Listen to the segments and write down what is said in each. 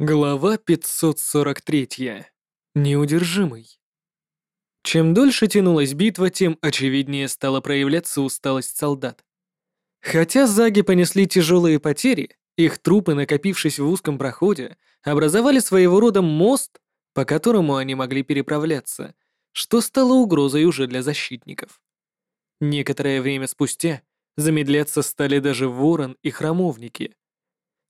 Глава 543. Неудержимый. Чем дольше тянулась битва, тем очевиднее стала проявляться усталость солдат. Хотя заги понесли тяжелые потери, их трупы, накопившись в узком проходе, образовали своего рода мост, по которому они могли переправляться, что стало угрозой уже для защитников. Некоторое время спустя замедляться стали даже ворон и храмовники —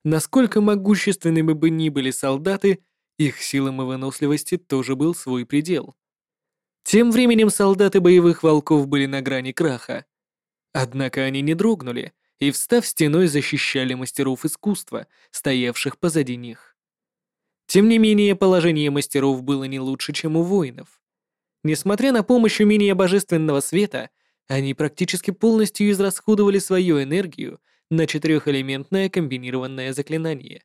Насколько могущественными бы ни были солдаты, их силам и выносливости тоже был свой предел. Тем временем солдаты боевых волков были на грани краха. Однако они не дрогнули и, встав стеной, защищали мастеров искусства, стоявших позади них. Тем не менее, положение мастеров было не лучше, чем у воинов. Несмотря на помощь умения божественного света, они практически полностью израсходовали свою энергию на четырехэлементное комбинированное заклинание.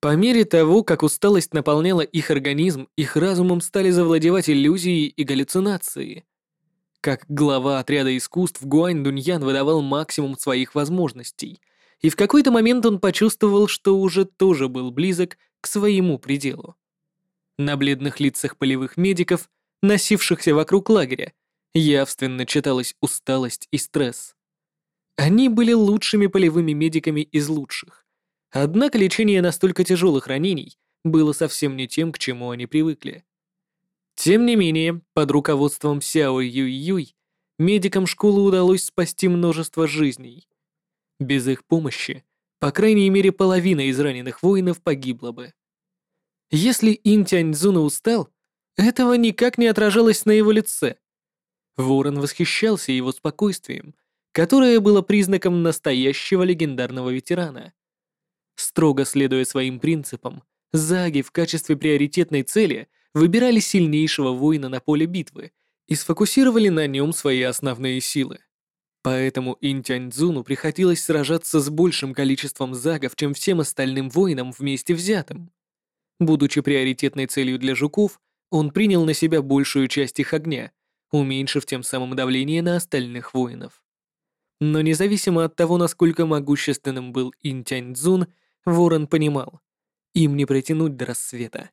По мере того, как усталость наполняла их организм, их разумом стали завладевать иллюзии и галлюцинации. Как глава отряда искусств, Гуань Дуньян выдавал максимум своих возможностей, и в какой-то момент он почувствовал, что уже тоже был близок к своему пределу. На бледных лицах полевых медиков, носившихся вокруг лагеря, явственно читалась усталость и стресс. Они были лучшими полевыми медиками из лучших. Однако лечение настолько тяжелых ранений было совсем не тем, к чему они привыкли. Тем не менее, под руководством Сяо Юй-Юй медикам школы удалось спасти множество жизней. Без их помощи, по крайней мере, половина из раненых воинов погибла бы. Если Ин Тяньцзуна устал, этого никак не отражалось на его лице. Ворон восхищался его спокойствием — которое было признаком настоящего легендарного ветерана. Строго следуя своим принципам, заги в качестве приоритетной цели выбирали сильнейшего воина на поле битвы и сфокусировали на нем свои основные силы. Поэтому Интяньцзуну приходилось сражаться с большим количеством загов, чем всем остальным воинам вместе взятым. Будучи приоритетной целью для жуков, он принял на себя большую часть их огня, уменьшив тем самым давление на остальных воинов. Но независимо от того, насколько могущественным был Ин Тяньцзун, Ворон понимал, им не протянуть до рассвета.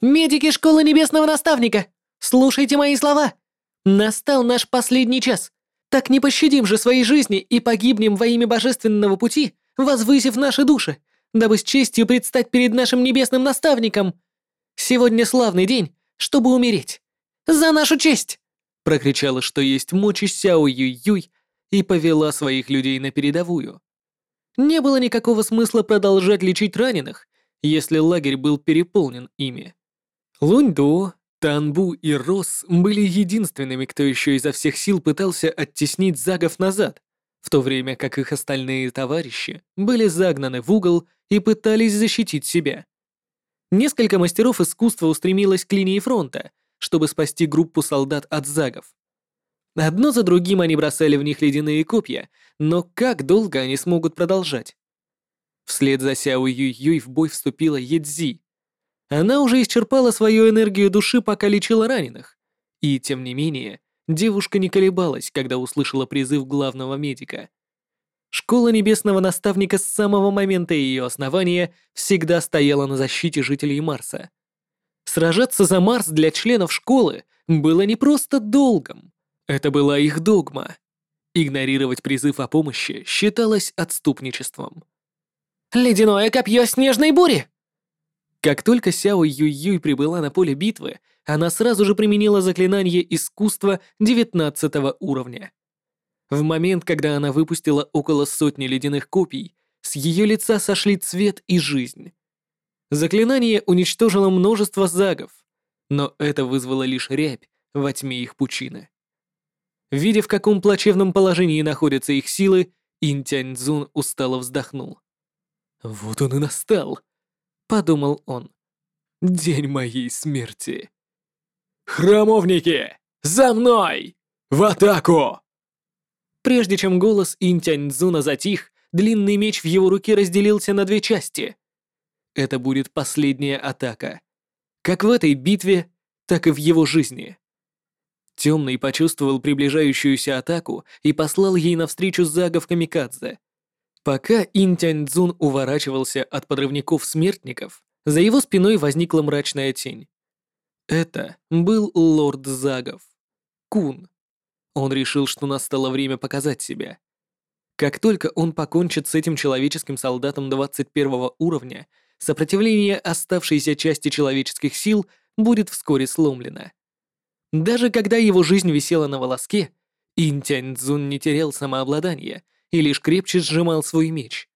«Медики Школы Небесного Наставника, слушайте мои слова! Настал наш последний час. Так не пощадим же своей жизни и погибнем во имя Божественного Пути, возвысив наши души, дабы с честью предстать перед нашим Небесным Наставником. Сегодня славный день, чтобы умереть. За нашу честь!» Прокричала, что есть мочи Сяо Юй-Юй, и повела своих людей на передовую. Не было никакого смысла продолжать лечить раненых, если лагерь был переполнен ими. Луньдо, Танбу и Рос были единственными, кто еще изо всех сил пытался оттеснить загов назад, в то время как их остальные товарищи были загнаны в угол и пытались защитить себя. Несколько мастеров искусства устремилось к линии фронта, чтобы спасти группу солдат от загов. Одно за другим они бросали в них ледяные копья, но как долго они смогут продолжать? Вслед за Сяо Юй-Юй в бой вступила Едзи. Она уже исчерпала свою энергию души, пока лечила раненых. И, тем не менее, девушка не колебалась, когда услышала призыв главного медика. Школа Небесного Наставника с самого момента ее основания всегда стояла на защите жителей Марса. Сражаться за Марс для членов школы было не просто долгом. Это была их догма. Игнорировать призыв о помощи считалось отступничеством. «Ледяное копье снежной бури!» Как только Сяо Юй-Юй прибыла на поле битвы, она сразу же применила заклинание искусства 19 уровня. В момент, когда она выпустила около сотни ледяных копий, с ее лица сошли цвет и жизнь. Заклинание уничтожило множество загов, но это вызвало лишь рябь во тьме их пучины. Видя, в каком плачевном положении находятся их силы, Интяньцзун устало вздохнул. «Вот он и настал», — подумал он. «День моей смерти». «Храмовники! За мной! В атаку!» Прежде чем голос Интяньцзуна затих, длинный меч в его руке разделился на две части. Это будет последняя атака. Как в этой битве, так и в его жизни. Темный почувствовал приближающуюся атаку и послал ей навстречу Зага Камикадзе. Пока Ин Тяньцзун уворачивался от подрывников-смертников, За его спиной возникла мрачная тень. Это был лорд Загов. Кун. Он решил, что настало время показать себя. Как только он покончит с этим человеческим солдатом 21 уровня, сопротивление оставшейся части человеческих сил будет вскоре сломлено. Даже когда его жизнь висела на волоске, Интянь Цзун не терял самообладания и лишь крепче сжимал свой меч.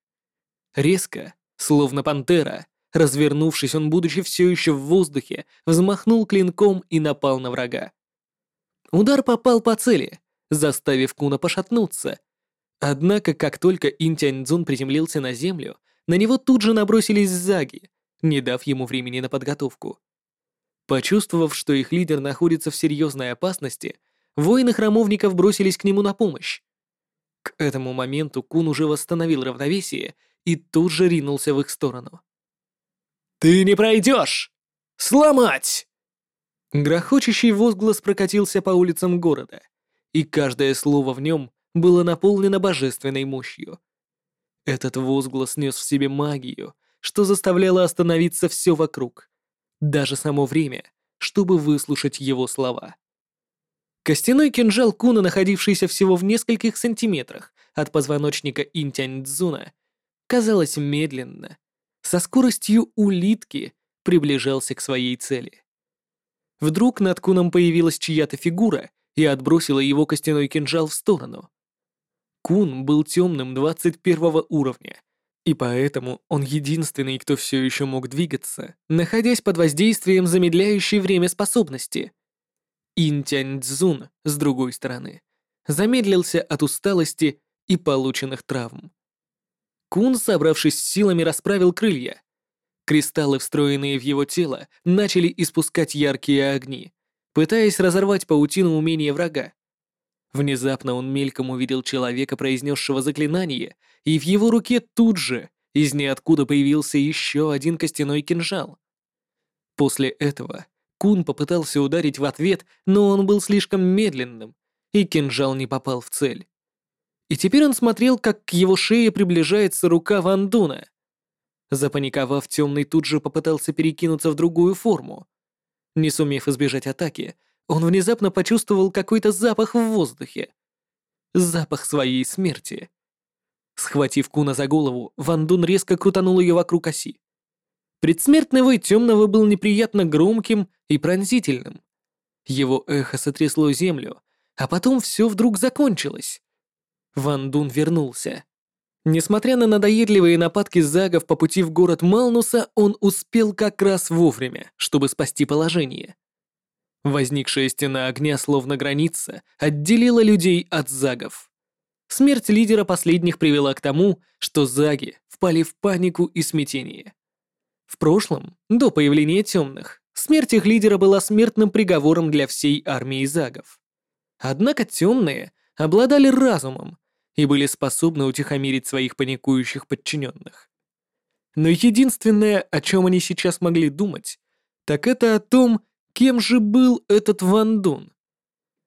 Резко, словно пантера, развернувшись, он, будучи все еще в воздухе, взмахнул клинком и напал на врага. Удар попал по цели, заставив Куна пошатнуться. Однако, как только Интянь Цзун приземлился на землю, на него тут же набросились заги, не дав ему времени на подготовку. Почувствовав, что их лидер находится в серьезной опасности, воины храмовников бросились к нему на помощь. К этому моменту Кун уже восстановил равновесие и тут же ринулся в их сторону. «Ты не пройдешь! Сломать!» Грохочущий возглас прокатился по улицам города, и каждое слово в нем было наполнено божественной мощью. Этот возглас нес в себе магию, что заставляло остановиться все вокруг даже само время, чтобы выслушать его слова. Костяной кинжал Куна, находившийся всего в нескольких сантиметрах от позвоночника Интянь-Дзуна, казалось медленно, со скоростью улитки приближался к своей цели. Вдруг над Куном появилась чья-то фигура и отбросила его костяной кинжал в сторону. Кун был темным 21 уровня и поэтому он единственный, кто все еще мог двигаться, находясь под воздействием замедляющей время способности. Интянь Цзун, с другой стороны, замедлился от усталости и полученных травм. Кун, собравшись силами, расправил крылья. Кристаллы, встроенные в его тело, начали испускать яркие огни, пытаясь разорвать паутину умения врага. Внезапно он мельком увидел человека, произнесшего заклинание, и в его руке тут же из ниоткуда появился еще один костяной кинжал. После этого Кун попытался ударить в ответ, но он был слишком медленным, и кинжал не попал в цель. И теперь он смотрел, как к его шее приближается рука Вандуна. Запаниковав, темный тут же попытался перекинуться в другую форму. Не сумев избежать атаки, он внезапно почувствовал какой-то запах в воздухе. Запах своей смерти. Схватив Куна за голову, Ван Дун резко крутанул ее вокруг оси. Предсмертный вой темного был неприятно громким и пронзительным. Его эхо сотрясло землю, а потом все вдруг закончилось. Ван Дун вернулся. Несмотря на надоедливые нападки загов по пути в город Малнуса, он успел как раз вовремя, чтобы спасти положение. Возникшая стена огня, словно граница, отделила людей от загов. Смерть лидера последних привела к тому, что заги впали в панику и смятение. В прошлом, до появления темных, смерть их лидера была смертным приговором для всей армии загов. Однако темные обладали разумом и были способны утихомирить своих паникующих подчиненных. Но единственное, о чем они сейчас могли думать, так это о том, Кем же был этот Ван Дун?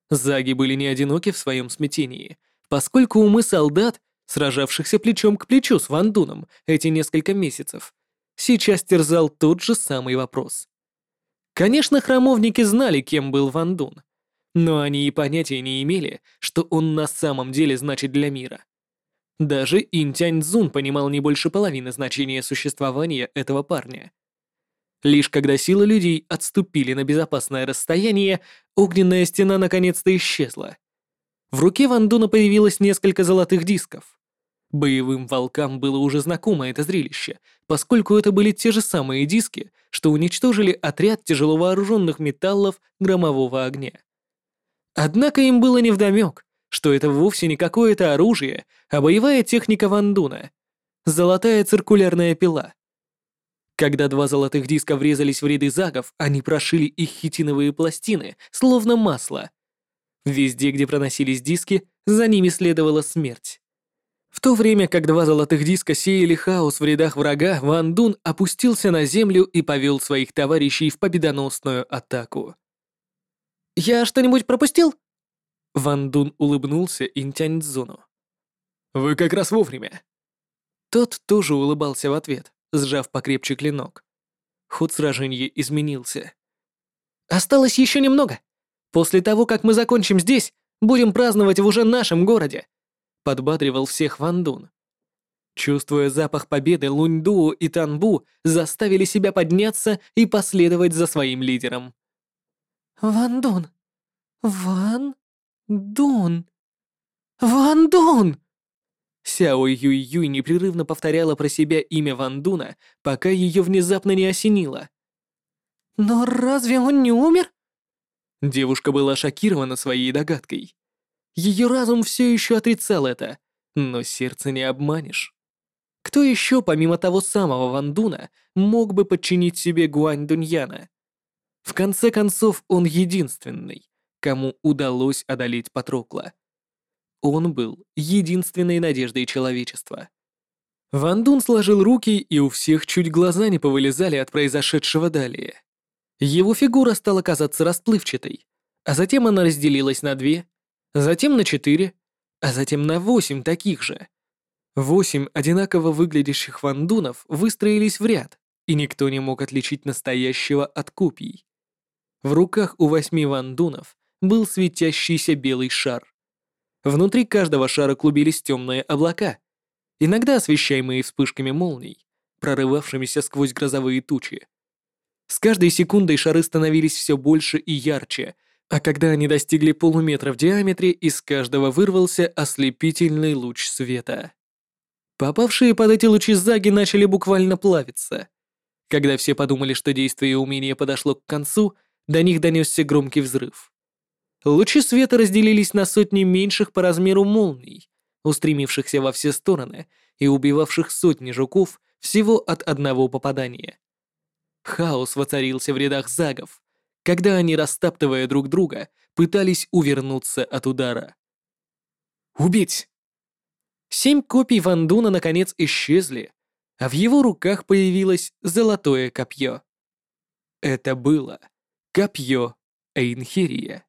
Заги были не одиноки в своем смятении, поскольку умы солдат, сражавшихся плечом к плечу с Ван Дуном эти несколько месяцев, сейчас терзал тот же самый вопрос. Конечно, храмовники знали, кем был Ван Дун, но они и понятия не имели, что он на самом деле значит для мира. Даже Интянь Цзун понимал не больше половины значения существования этого парня — Лишь когда силы людей отступили на безопасное расстояние, огненная стена наконец-то исчезла. В руке Ван Дуна появилось несколько золотых дисков. Боевым волкам было уже знакомо это зрелище, поскольку это были те же самые диски, что уничтожили отряд тяжело вооруженных металлов громового огня. Однако им было невдомёк, что это вовсе не какое-то оружие, а боевая техника Ван Дуна — золотая циркулярная пила. Когда два золотых диска врезались в ряды загов, они прошили их хитиновые пластины, словно масло. Везде, где проносились диски, за ними следовала смерть. В то время как два золотых диска сеяли хаос в рядах врага, Ван Дун опустился на землю и повел своих товарищей в победоносную атаку. «Я что-нибудь пропустил?» Ван Дун улыбнулся Интяньцзуну. «Вы как раз вовремя». Тот тоже улыбался в ответ сжав покрепче клинок. Ход сражения изменился. «Осталось еще немного. После того, как мы закончим здесь, будем праздновать в уже нашем городе», — подбадривал всех Ван Дун. Чувствуя запах победы, Луньду и Танбу заставили себя подняться и последовать за своим лидером. «Ван Дун! Ван Дун! Ван Дун!» Сяо Юй Юй непрерывно повторяла про себя имя Ван Дуна, пока ее внезапно не осенило. «Но разве он не умер?» Девушка была шокирована своей догадкой. Ее разум все еще отрицал это, но сердце не обманешь. Кто еще, помимо того самого Ван Дуна, мог бы подчинить себе Гуань Дуньяна? В конце концов, он единственный, кому удалось одолеть Патрокла. Он был единственной надеждой человечества. Ван Дун сложил руки, и у всех чуть глаза не повылезали от произошедшего далее. Его фигура стала казаться расплывчатой, а затем она разделилась на две, затем на четыре, а затем на восемь таких же. Восемь одинаково выглядящих вандунов выстроились в ряд, и никто не мог отличить настоящего от копий. В руках у восьми вандунов был светящийся белый шар. Внутри каждого шара клубились темные облака, иногда освещаемые вспышками молний, прорывавшимися сквозь грозовые тучи. С каждой секундой шары становились все больше и ярче, а когда они достигли полуметра в диаметре, из каждого вырвался ослепительный луч света. Попавшие под эти лучи заги начали буквально плавиться. Когда все подумали, что действие умения подошло к концу, до них донесся громкий взрыв. Лучи света разделились на сотни меньших по размеру молний, устремившихся во все стороны и убивавших сотни жуков всего от одного попадания. Хаос воцарился в рядах загов, когда они, растаптывая друг друга, пытались увернуться от удара. «Убить!» Семь копий Вандуна наконец исчезли, а в его руках появилось золотое копье. Это было копье Эйнхерия.